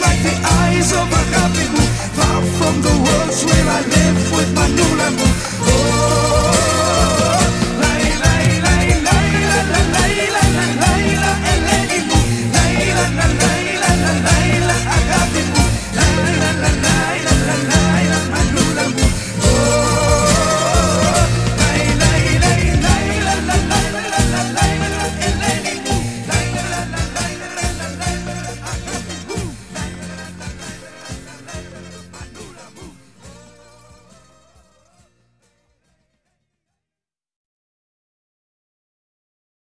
like the